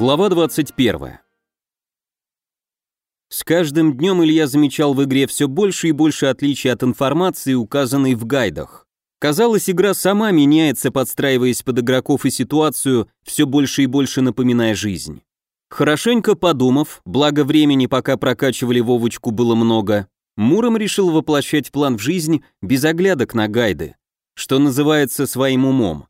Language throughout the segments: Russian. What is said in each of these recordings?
Глава 21. С каждым днем Илья замечал в игре все больше и больше отличий от информации, указанной в гайдах. Казалось, игра сама меняется, подстраиваясь под игроков и ситуацию, все больше и больше напоминая жизнь. Хорошенько подумав, благо времени, пока прокачивали Вовочку, было много, Муром решил воплощать план в жизнь без оглядок на гайды, что называется своим умом.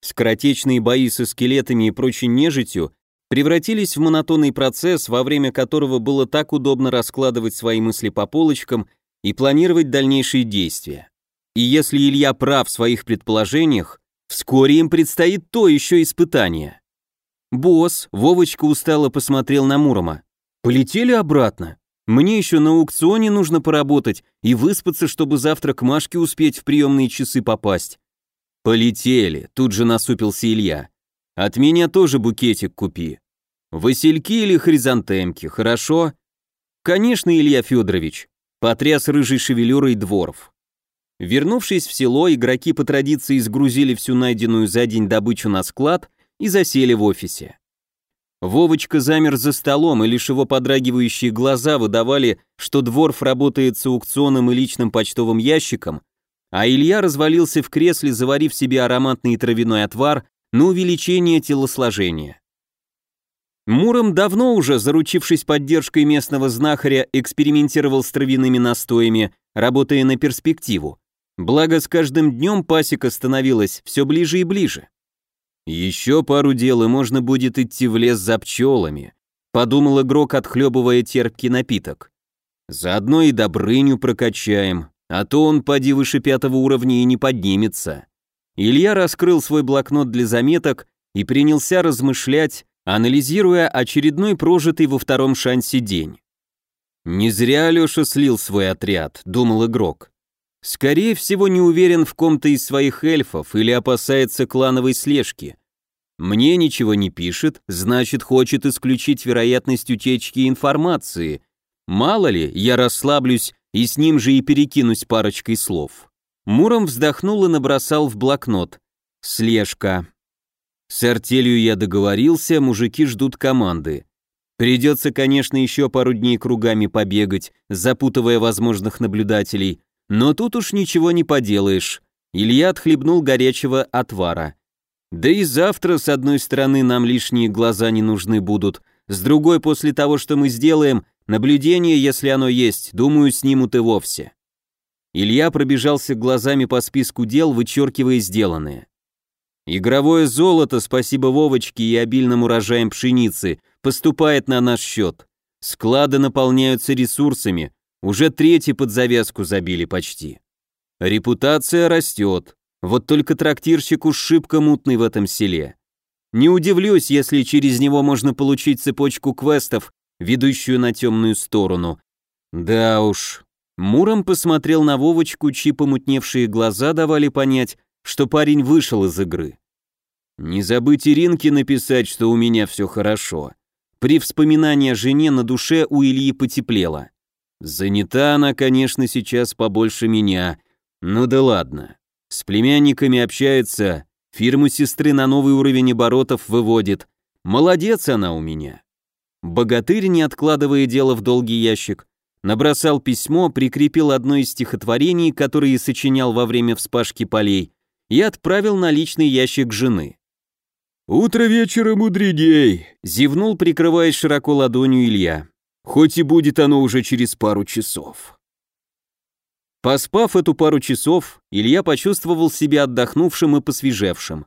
Скоротечные бои со скелетами и прочей нежитью превратились в монотонный процесс, во время которого было так удобно раскладывать свои мысли по полочкам и планировать дальнейшие действия. И если Илья прав в своих предположениях, вскоре им предстоит то еще испытание. Босс, Вовочка устало посмотрел на Мурома. «Полетели обратно. Мне еще на аукционе нужно поработать и выспаться, чтобы завтра к Машке успеть в приемные часы попасть». «Полетели», тут же насупился Илья. От меня тоже букетик купи. Васильки или хризантемки, хорошо? Конечно, Илья Федорович. Потряс рыжей шевелюрой дворф. Вернувшись в село, игроки по традиции сгрузили всю найденную за день добычу на склад и засели в офисе. Вовочка замер за столом, и лишь его подрагивающие глаза выдавали, что Дворф работает с аукционом и личным почтовым ящиком, а Илья развалился в кресле, заварив себе ароматный травяной отвар на увеличение телосложения. Муром давно уже, заручившись поддержкой местного знахаря, экспериментировал с травяными настоями, работая на перспективу. Благо, с каждым днем пасека становилась все ближе и ближе. «Еще пару дел, и можно будет идти в лес за пчелами», подумал игрок, отхлебывая терпкий напиток. «Заодно и Добрыню прокачаем, а то он, поди выше пятого уровня, и не поднимется». Илья раскрыл свой блокнот для заметок и принялся размышлять, анализируя очередной прожитый во втором шансе день. «Не зря Алёша слил свой отряд», — думал игрок. «Скорее всего, не уверен в ком-то из своих эльфов или опасается клановой слежки. Мне ничего не пишет, значит, хочет исключить вероятность утечки информации. Мало ли, я расслаблюсь и с ним же и перекинусь парочкой слов». Муром вздохнул и набросал в блокнот. Слежка. С артелью я договорился, мужики ждут команды. Придется, конечно, еще пару дней кругами побегать, запутывая возможных наблюдателей, но тут уж ничего не поделаешь. Илья отхлебнул горячего отвара. Да и завтра, с одной стороны, нам лишние глаза не нужны будут, с другой, после того, что мы сделаем, наблюдение, если оно есть, думаю, снимут и вовсе. Илья пробежался глазами по списку дел, вычеркивая сделанное. Игровое золото, спасибо Вовочке и обильным урожаям пшеницы, поступает на наш счет. Склады наполняются ресурсами, уже третий под завязку забили почти. Репутация растет, вот только трактирщик уж шибко мутный в этом селе. Не удивлюсь, если через него можно получить цепочку квестов, ведущую на темную сторону. Да уж, Муром посмотрел на Вовочку, чьи помутневшие глаза давали понять, что парень вышел из игры. «Не забыть Иринке написать, что у меня все хорошо». При вспоминании о жене на душе у Ильи потеплело. Занята она, конечно, сейчас побольше меня. Ну да ладно. С племянниками общается, фирму сестры на новый уровень оборотов выводит. Молодец она у меня. Богатырь, не откладывая дело в долгий ящик, набросал письмо, прикрепил одно из стихотворений, которые сочинял во время вспашки полей, и отправил на личный ящик жены. «Утро вечера мудреней», — зевнул, прикрываясь широко ладонью Илья. «Хоть и будет оно уже через пару часов». Поспав эту пару часов, Илья почувствовал себя отдохнувшим и посвежевшим.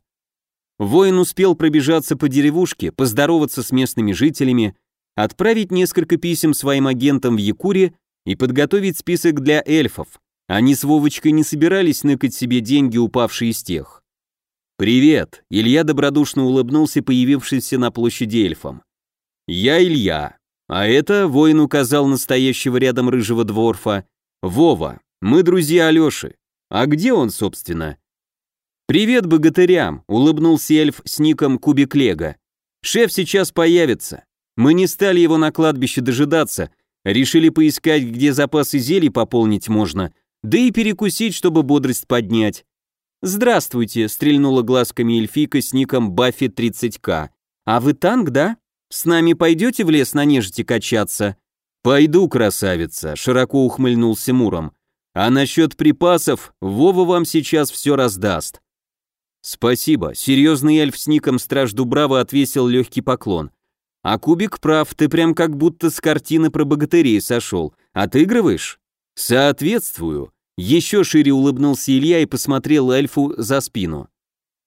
Воин успел пробежаться по деревушке, поздороваться с местными жителями, отправить несколько писем своим агентам в Якуре и подготовить список для эльфов. Они с Вовочкой не собирались ныкать себе деньги, упавшие из тех. «Привет!» — Илья добродушно улыбнулся появившимся на площади эльфам. «Я Илья, а это, воин указал настоящего рядом рыжего дворфа, Вова, мы друзья Алёши. А где он, собственно?» «Привет богатырям!» — улыбнулся эльф с ником Кубик Лего. «Шеф сейчас появится. Мы не стали его на кладбище дожидаться, решили поискать, где запасы зелий пополнить можно, да и перекусить, чтобы бодрость поднять. «Здравствуйте», — стрельнула глазками эльфика с ником Баффи 30К. «А вы танк, да?» С нами пойдете в лес на нежити качаться?» «Пойду, красавица», — широко ухмыльнулся Муром. «А насчет припасов, Вова вам сейчас все раздаст». «Спасибо», — серьезный эльф с ником Страж Дубрава отвесил легкий поклон. «А Кубик прав, ты прям как будто с картины про богатырей сошел. Отыгрываешь?» «Соответствую», — еще шире улыбнулся Илья и посмотрел эльфу за спину.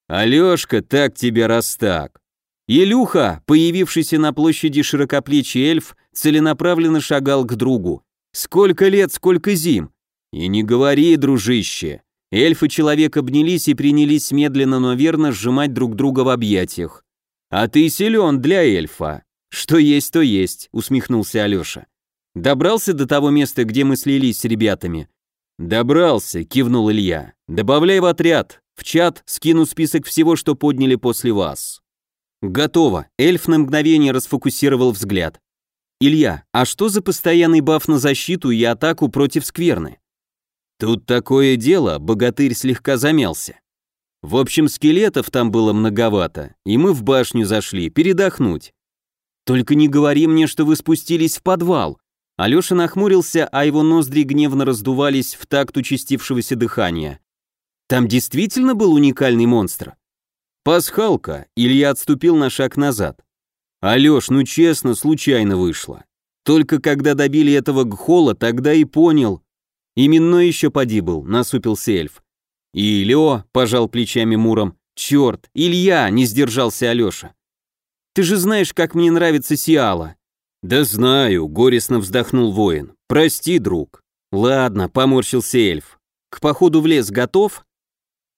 «Алешка, так тебя раз так». Илюха, появившийся на площади широкоплечий эльф, целенаправленно шагал к другу. «Сколько лет, сколько зим!» «И не говори, дружище!» Эльф и человек обнялись и принялись медленно, но верно сжимать друг друга в объятиях. «А ты силен для эльфа!» «Что есть, то есть», — усмехнулся Алеша. «Добрался до того места, где мы слились с ребятами?» «Добрался», — кивнул Илья. «Добавляй в отряд. В чат скину список всего, что подняли после вас». «Готово». Эльф на мгновение расфокусировал взгляд. «Илья, а что за постоянный баф на защиту и атаку против скверны?» Тут такое дело, богатырь слегка замялся. В общем, скелетов там было многовато, и мы в башню зашли, передохнуть. Только не говори мне, что вы спустились в подвал. Алёша нахмурился, а его ноздри гневно раздувались в такт участившегося дыхания. Там действительно был уникальный монстр? Пасхалка, Илья отступил на шаг назад. Алёш, ну честно, случайно вышло. Только когда добили этого гхола, тогда и понял, Именно еще поди был, насупился эльф. Илё, пожал плечами Муром. Черт, Илья, не сдержался Алеша. Ты же знаешь, как мне нравится Сиала. Да знаю, горестно вздохнул воин. Прости, друг. Ладно, поморщился эльф. К походу в лес готов?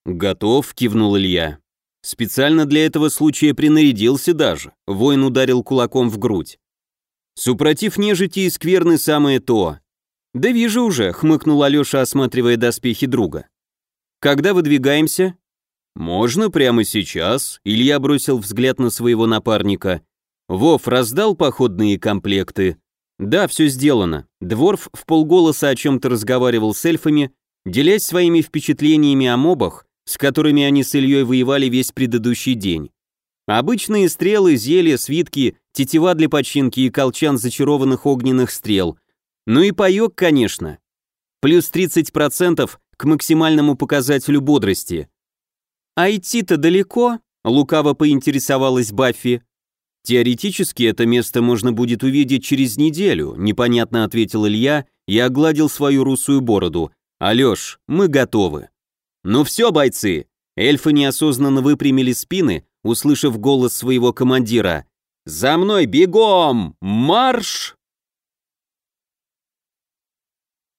Готов, кивнул Илья. Специально для этого случая принарядился даже. Воин ударил кулаком в грудь. Супротив нежити и скверны самое то. «Да вижу уже», — хмыкнул Алёша, осматривая доспехи друга. «Когда выдвигаемся?» «Можно прямо сейчас», — Илья бросил взгляд на своего напарника. «Вов раздал походные комплекты?» «Да, все сделано». Дворф в полголоса о чем-то разговаривал с эльфами, делясь своими впечатлениями о мобах, с которыми они с Ильей воевали весь предыдущий день. Обычные стрелы, зелья, свитки, тетива для починки и колчан зачарованных огненных стрел, ну и паёк, конечно. Плюс 30% к максимальному показателю бодрости. А идти-то далеко? Лукаво поинтересовалась Баффи. Теоретически это место можно будет увидеть через неделю, непонятно ответил Илья и огладил свою русую бороду. Алёш, мы готовы. Ну все, бойцы. Эльфы неосознанно выпрямили спины, услышав голос своего командира. «За мной бегом! Марш!»